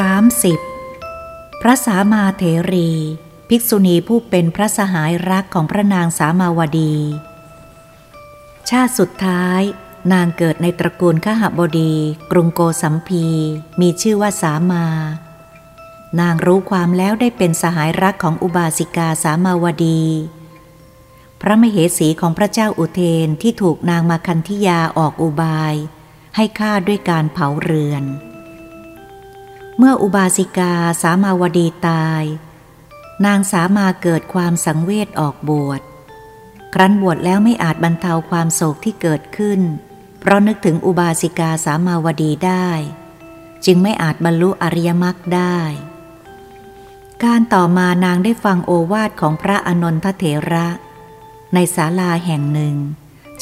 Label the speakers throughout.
Speaker 1: 30. พระสามาเถรี ภิกษุณีผู้เป็นพระสหายรักของพระนางสามาวดี ชาติสุดท้าย นางเกิดในตระกูลขหบดี กรุงโกสัมพี มีชื่อว่าสามานางรู้ความแล้วได้เป็นสหายรักของอุบาสิกาสามาวดี พระมเหสีของพระเจ้าอุเทนที่ถูกนางมาคันธิยาออกอุบาย ให้ฆ่าด้วยการเผาเรือน เมื่ออุบาสิกาสามาวดีตาย นางสามาเกิดความสังเวชออกบวช ครั้นบวชแล้วไม่อาจบรรเทาความโศกที่เกิดขึ้น เพราะนึกถึงอุบาสิกาสามาวดีได้ จึงไม่อาจบรรลุอริยมรรคได้ การต่อมานางได้ฟังโอวาทของพระอนนทเถระ ในศาลาแห่งหนึ่ง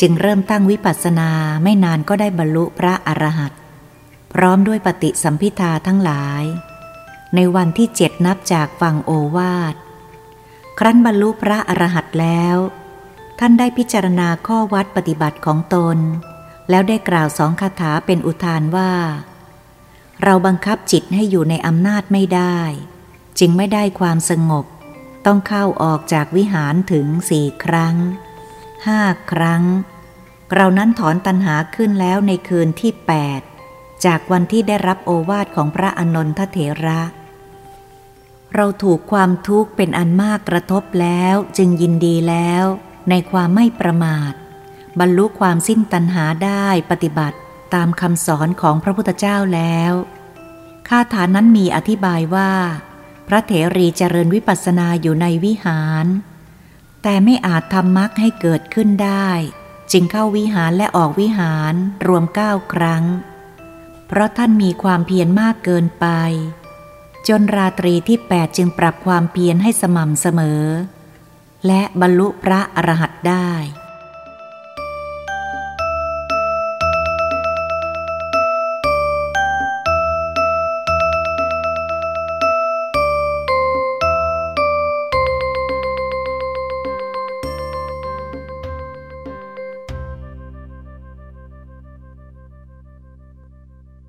Speaker 1: จึงเริ่มตั้งวิปัสสนาไม่นานก็ได้บรรลุพระอรหันต พร้อมด้วยปฏิสัมพิทาทั้งหลาย ในวันที่เจ็ดนับจากฟังโอวาท ครั้นบรรลุพระอรหันต์แล้ว ท่านได้พิจารณาข้อวัดปฏิบัติของตน แล้วได้กล่าวสองคาถาเป็นอุทานว่า เราบังคับจิตให้อยู่ในอำนาจไม่ได้ จึงไม่ได้ความสงบ ต้องเข้าออกจากวิหารถึงสี่ครั้งห้าครั้ง เรานั้นถอนตัณหาขึ้นแล้วในคืนที่แปด จากวันที่ได้รับโอวาทของพระอนนทเถระ เราถูกความทุกข์เป็นอันมากกระทบแล้วจึงยินดีแล้ว ในความไม่ประมาท บรรลุความสิ้นตัณหาได้ปฏิบัติตามคำสอนของพระพุทธเจ้าแล้วคาถานั้นมีอธิบายว่า พระเถรีเจริญวิปัสสนาอยู่ในวิหาร แต่ไม่อาจทำมรรคให้เกิดขึ้นได้ จึงเข้าวิหารและออกวิหารรวมเก้าครั้ง เพราะท่านมีความเพียรมากเกินไป จนราตรีที่แปดจึงปรับความเพียรให้สม่ำเสมอ และบรรลุพระอรหันต์ได้